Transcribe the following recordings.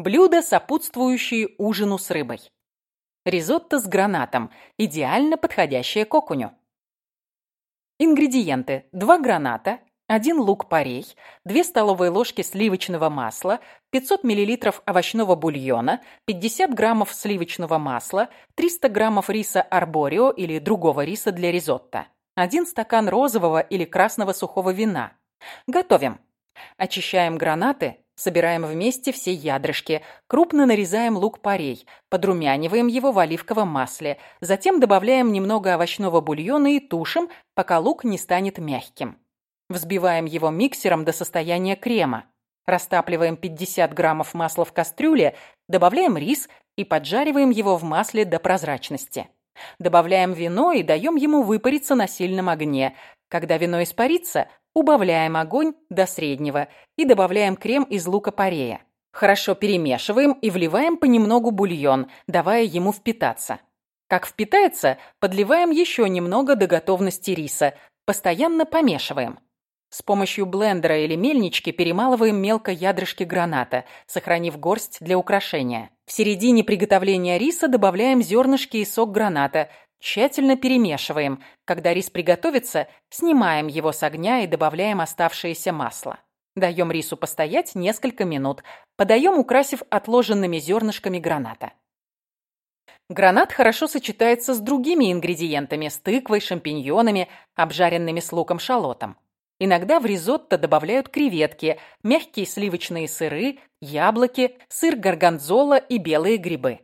Блюда, сопутствующие ужину с рыбой. Ризотто с гранатом, идеально подходящее к окуню. Ингредиенты. 2 граната, 1 лук-порей, 2 столовые ложки сливочного масла, 500 мл овощного бульона, 50 граммов сливочного масла, 300 граммов риса арборио или другого риса для ризотто, 1 стакан розового или красного сухого вина. Готовим. Очищаем гранаты, Собираем вместе все ядрышки, крупно нарезаем лук-порей, подрумяниваем его в оливковом масле, затем добавляем немного овощного бульона и тушим, пока лук не станет мягким. Взбиваем его миксером до состояния крема. Растапливаем 50 граммов масла в кастрюле, добавляем рис и поджариваем его в масле до прозрачности. Добавляем вино и даем ему выпариться на сильном огне. Когда вино испарится, Убавляем огонь до среднего и добавляем крем из лука-порея. Хорошо перемешиваем и вливаем понемногу бульон, давая ему впитаться. Как впитается, подливаем еще немного до готовности риса. Постоянно помешиваем. С помощью блендера или мельнички перемалываем мелко ядрышки граната, сохранив горсть для украшения. В середине приготовления риса добавляем зернышки и сок граната, Тщательно перемешиваем. Когда рис приготовится, снимаем его с огня и добавляем оставшееся масло. Даем рису постоять несколько минут. Подаем, украсив отложенными зернышками граната. Гранат хорошо сочетается с другими ингредиентами, с тыквой, шампиньонами, обжаренными с луком-шалотом. Иногда в ризотто добавляют креветки, мягкие сливочные сыры, яблоки, сыр горгонзола и белые грибы.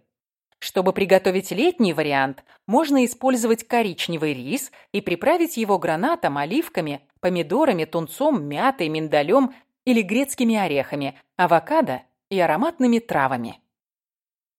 Чтобы приготовить летний вариант, можно использовать коричневый рис и приправить его гранатом, оливками, помидорами, тунцом, мятой, миндалем или грецкими орехами, авокадо и ароматными травами.